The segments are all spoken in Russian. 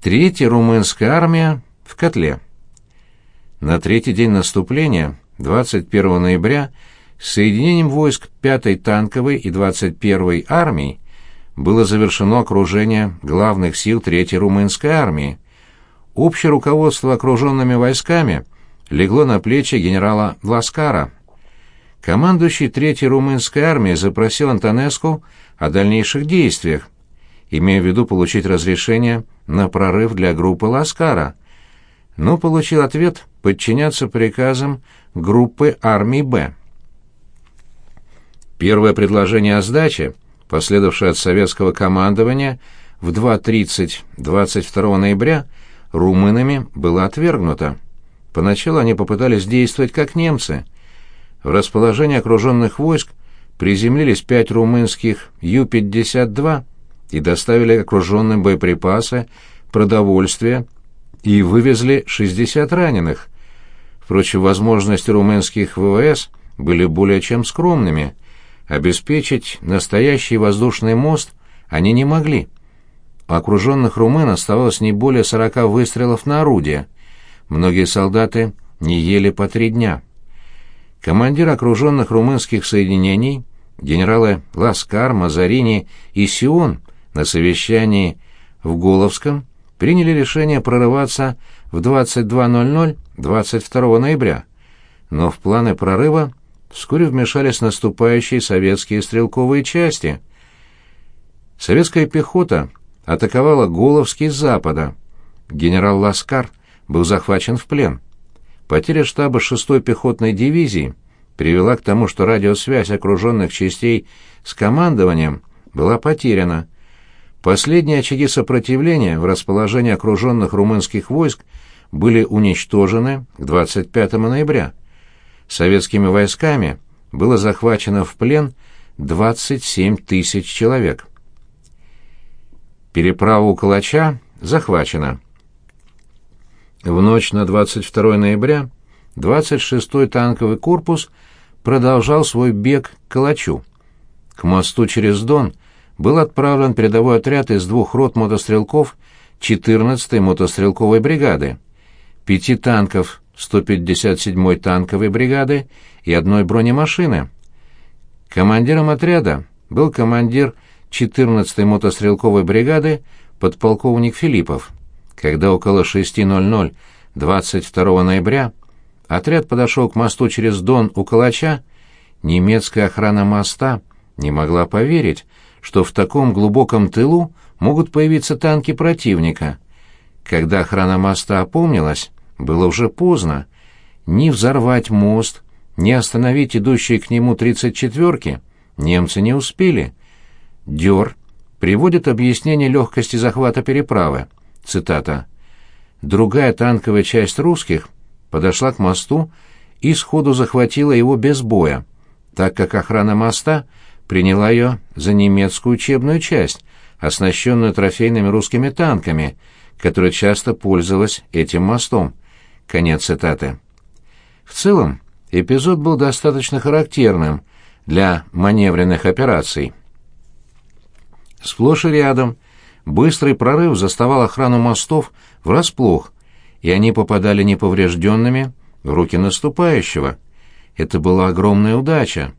Третья румынская армия в котле. На третий день наступления, 21 ноября, соединением войск 5-й танковой и 21-й армий было завершено окружение главных сил Третьей румынской армии. Общее руководство окруженными войсками легло на плечи генерала Ласкара. Командующий Третьей румынской армией запросил Антонеску о дальнейших действиях, имея в виду получить разрешение на прорыв для группы Ласкара, но получил ответ подчиняться приказам группы армии «Б». Первое предложение о сдаче, последовавшее от советского командования в 2.30 22 ноября, румынами было отвергнуто. Поначалу они попытались действовать как немцы. В расположении окруженных войск приземлились пять румынских Ю-52 и доставили окруженным боеприпасы, продовольствие и вывезли 60 раненых. Впрочем, возможности румынских ВВС были более чем скромными. Обеспечить настоящий воздушный мост они не могли. У окруженных румын оставалось не более 40 выстрелов на орудие. Многие солдаты не ели по три дня. Командир окруженных румынских соединений, генералы Ласкар, Мазарини и Сион на совещании в Головском приняли решение прорываться в 22.00 22 ноября, но в планы прорыва вскоре вмешались наступающие советские стрелковые части. Советская пехота атаковала Головский с запада. Генерал Ласкар был захвачен в плен. Потеря штаба 6-й пехотной дивизии привела к тому, что радиосвязь окруженных частей с командованием была потеряна. Последние очаги сопротивления в расположении окруженных румынских войск были уничтожены к 25 ноября. Советскими войсками было захвачено в плен 27 тысяч человек. Переправа у Калача захвачена. В ночь на 22 ноября 26-й танковый корпус продолжал свой бег к Калачу. К мосту через Дон был отправлен передовой отряд из двух рот мотострелков 14-й мотострелковой бригады, пяти танков 157-й танковой бригады и одной бронемашины. Командиром отряда был командир 14-й мотострелковой бригады подполковник Филиппов. Когда около 6.00 22 ноября отряд подошел к мосту через Дон у Калача, немецкая охрана моста не могла поверить, что в таком глубоком тылу могут появиться танки противника. Когда охрана моста опомнилась, было уже поздно. Ни взорвать мост, ни остановить идущие к нему тридцать четверки немцы не успели. Дёр приводит объяснение легкости захвата переправы. Цитата. «Другая танковая часть русских подошла к мосту и сходу захватила его без боя, так как охрана моста приняла ее за немецкую учебную часть, оснащенную трофейными русскими танками, которая часто пользовалась этим мостом. Конец цитаты. В целом, эпизод был достаточно характерным для маневренных операций. Сплошь и рядом быстрый прорыв заставал охрану мостов врасплох, и они попадали неповрежденными в руки наступающего. Это была огромная удача.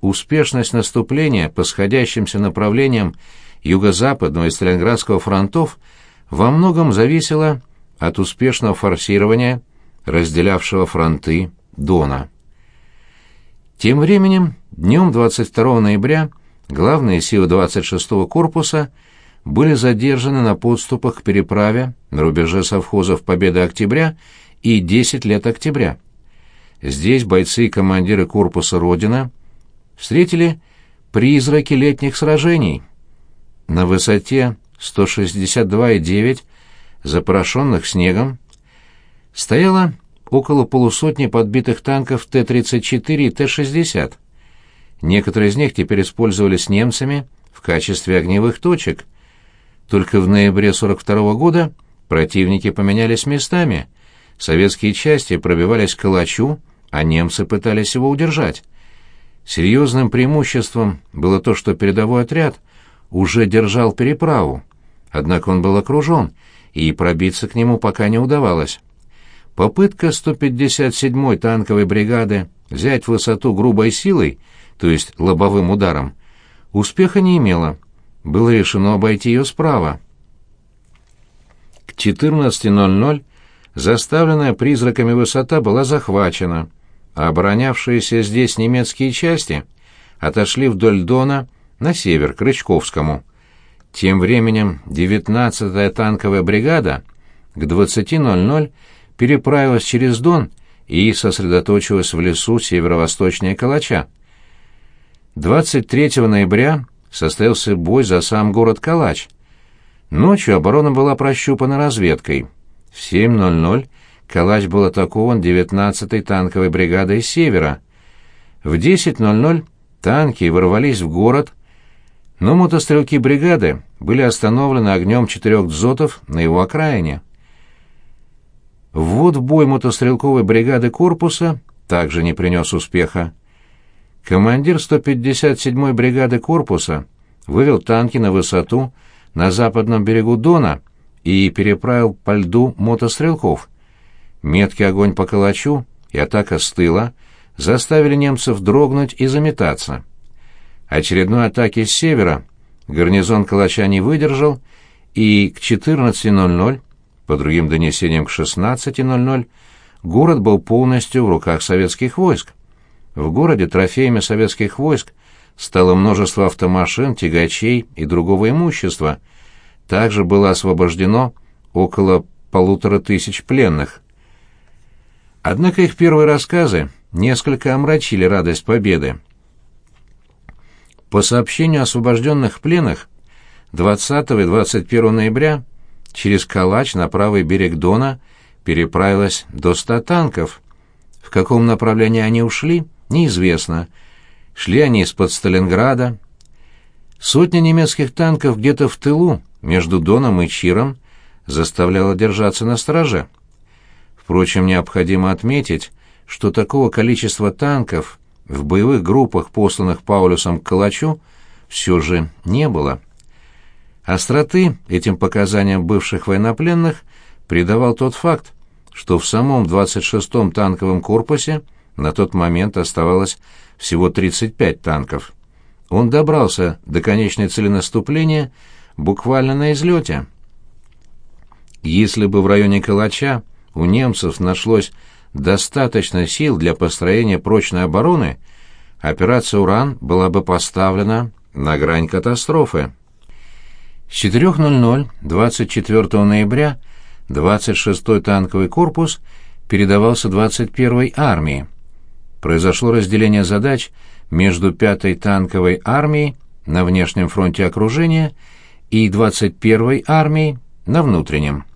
Успешность наступления по сходящимся направлениям юго-западного и Сталинградского фронтов во многом зависела от успешного форсирования разделявшего фронты Дона. Тем временем, днем 22 ноября главные силы 26-го корпуса были задержаны на подступах к переправе на рубеже совхозов Победа Октября и 10 лет Октября. Здесь бойцы и командиры корпуса Родина встретили призраки летних сражений. На высоте 162,9, запорошенных снегом, стояло около полусотни подбитых танков Т-34 и Т-60. Некоторые из них теперь использовались немцами в качестве огневых точек. Только в ноябре 42 -го года противники поменялись местами. Советские части пробивались к Калачу, а немцы пытались его удержать. Серьезным преимуществом было то, что передовой отряд уже держал переправу. Однако он был окружен, и пробиться к нему пока не удавалось. Попытка 157-й танковой бригады взять высоту грубой силой, то есть лобовым ударом, успеха не имела. Было решено обойти ее справа. К 14.00 заставленная призраками высота была захвачена, а оборонявшиеся здесь немецкие части отошли вдоль Дона на север, к Рычковскому. Тем временем 19-я танковая бригада к 20.00 переправилась через Дон и сосредоточилась в лесу северо-восточнее Калача. 23 ноября состоялся бой за сам город Калач. Ночью оборона была прощупана разведкой. В 7.00 Калач был атакован 19-й танковой бригадой севера. В 10.00 танки ворвались в город, но мотострелки бригады были остановлены огнем четырех дзотов на его окраине. Ввод в бой мотострелковой бригады корпуса также не принес успеха. Командир 157-й бригады корпуса вывел танки на высоту на западном берегу Дона и переправил по льду мотострелков. Меткий огонь по калачу и атака с тыла заставили немцев дрогнуть и заметаться. Очередной атаки с севера гарнизон калача не выдержал, и к 14.00 по другим донесениям к 16.00 город был полностью в руках советских войск. В городе трофеями советских войск стало множество автомашин, тягачей и другого имущества. Также было освобождено около полутора тысяч пленных. Однако их первые рассказы несколько омрачили радость победы. По сообщению освобожденных пленных, 20 и 21 ноября через Калач на правый берег Дона переправилось до ста танков. В каком направлении они ушли, неизвестно. Шли они из-под Сталинграда. Сотня немецких танков где-то в тылу, между Доном и Чиром, заставляла держаться на страже. Впрочем, необходимо отметить, что такого количества танков в боевых группах, посланных Паулюсом к Калачу, все же не было. Остроты этим показаниям бывших военнопленных придавал тот факт, что в самом 26-м танковом корпусе на тот момент оставалось всего 35 танков. Он добрался до конечной цели наступления буквально на излете. Если бы в районе Калача у немцев нашлось достаточно сил для построения прочной обороны, операция «Уран» была бы поставлена на грань катастрофы. С 4.00 24 ноября 26-й танковый корпус передавался 21-й армии. Произошло разделение задач между 5-й танковой армией на внешнем фронте окружения и 21-й армией на внутреннем.